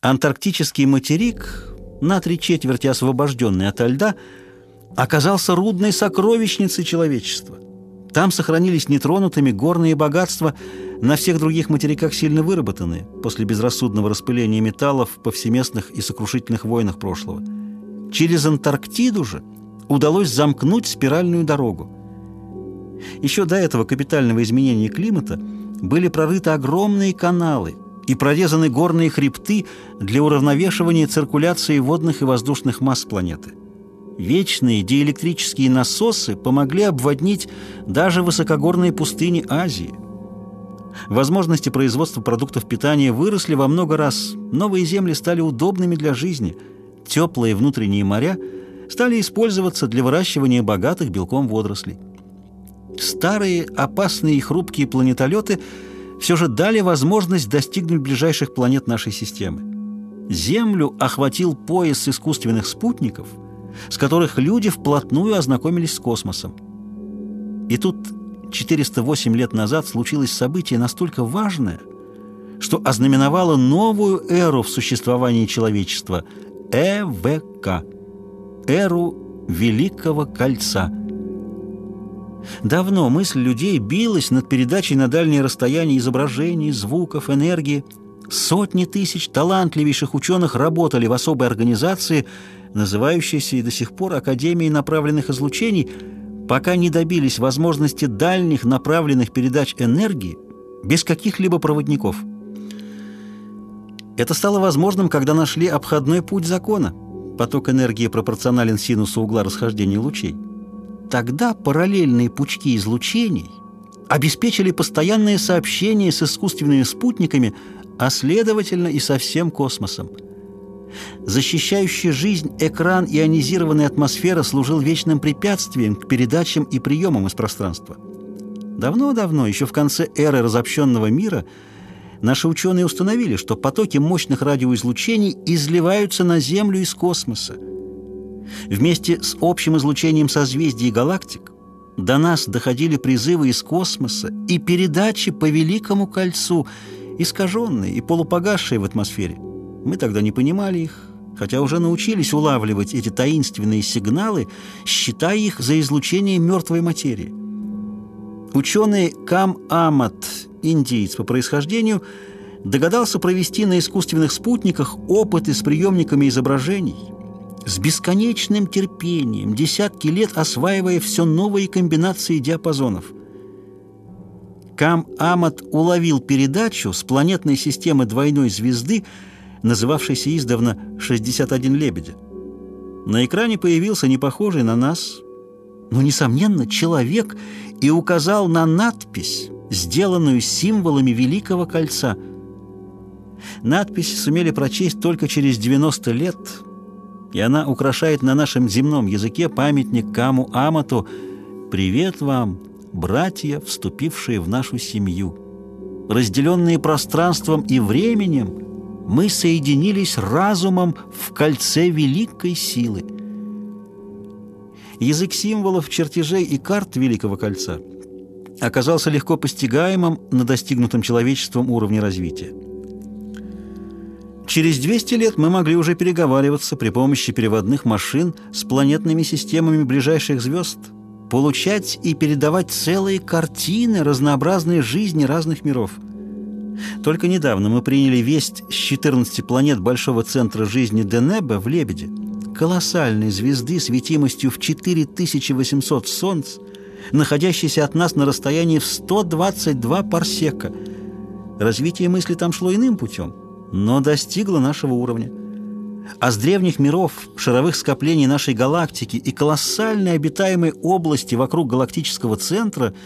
Антарктический материк, на три четверти освобожденный ото льда, оказался рудной сокровищницей человечества. Там сохранились нетронутыми горные богатства, на всех других материках сильно выработанные после безрассудного распыления металлов в повсеместных и сокрушительных войнах прошлого. Через Антарктиду же удалось замкнуть спиральную дорогу. Еще до этого капитального изменения климата были прорыты огромные каналы и прорезаны горные хребты для уравновешивания циркуляции водных и воздушных масс планеты. Вечные диэлектрические насосы помогли обводнить даже высокогорные пустыни Азии. Возможности производства продуктов питания выросли во много раз. Новые земли стали удобными для жизни. Теплые внутренние моря стали использоваться для выращивания богатых белком водорослей. Старые, опасные и хрупкие планетолеты все же дали возможность достигнуть ближайших планет нашей системы. Землю охватил пояс искусственных спутников – с которых люди вплотную ознакомились с космосом. И тут 408 лет назад случилось событие настолько важное, что ознаменовало новую эру в существовании человечества – ЭВК – эру Великого Кольца. Давно мысль людей билась над передачей на дальние расстояния изображений, звуков, энергии. Сотни тысяч талантливейших ученых работали в особой организации – называющейся и до сих пор Академией направленных излучений, пока не добились возможности дальних направленных передач энергии без каких-либо проводников. Это стало возможным, когда нашли обходной путь закона. Поток энергии пропорционален синусу угла расхождения лучей. Тогда параллельные пучки излучений обеспечили постоянные сообщения с искусственными спутниками, а следовательно и со всем космосом – Защищающий жизнь экран ионизированной атмосферы служил вечным препятствием к передачам и приемам из пространства. Давно-давно, еще в конце эры разобщенного мира, наши ученые установили, что потоки мощных радиоизлучений изливаются на Землю из космоса. Вместе с общим излучением созвездий и галактик до нас доходили призывы из космоса и передачи по Великому кольцу, искаженные и полупогасшие в атмосфере. Мы тогда не понимали их, хотя уже научились улавливать эти таинственные сигналы, считая их за излучение мертвой материи. Ученый Кам Амат, индиец по происхождению, догадался провести на искусственных спутниках опыты с приемниками изображений, с бесконечным терпением, десятки лет осваивая все новые комбинации диапазонов. Кам Амат уловил передачу с планетной системы двойной звезды, называвшийся издавна «61 лебедя». На экране появился непохожий на нас, но, несомненно, человек и указал на надпись, сделанную символами Великого Кольца. Надпись сумели прочесть только через 90 лет, и она украшает на нашем земном языке памятник Каму Амату «Привет вам, братья, вступившие в нашу семью». Разделенные пространством и временем – мы соединились разумом в кольце великой силы. Язык символов, чертежей и карт Великого Кольца оказался легко постигаемым на достигнутом человечеством уровне развития. Через 200 лет мы могли уже переговариваться при помощи переводных машин с планетными системами ближайших звезд, получать и передавать целые картины разнообразной жизни разных миров – только недавно мы приняли весть с 14 планет Большого центра жизни Денеба в Лебеде, колоссальной звезды светимостью в 4800 солнц, находящейся от нас на расстоянии в 122 парсека. Развитие мысли там шло иным путем, но достигло нашего уровня. А с древних миров, шаровых скоплений нашей галактики и колоссальной обитаемой области вокруг галактического центра –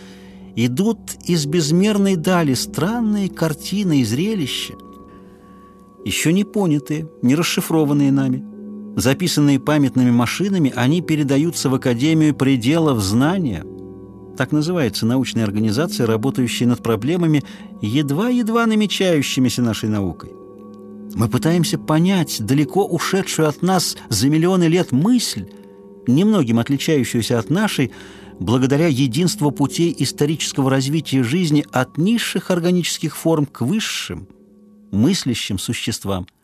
идут из безмерной дали странные картины и зрелища, еще не понятые, не расшифрованные нами. Записанные памятными машинами, они передаются в Академию пределов знания. Так называется научная организация, работающая над проблемами, едва-едва намечающимися нашей наукой. Мы пытаемся понять далеко ушедшую от нас за миллионы лет мысль, немногим отличающуюся от нашей, благодаря единству путей исторического развития жизни от низших органических форм к высшим, мыслящим существам –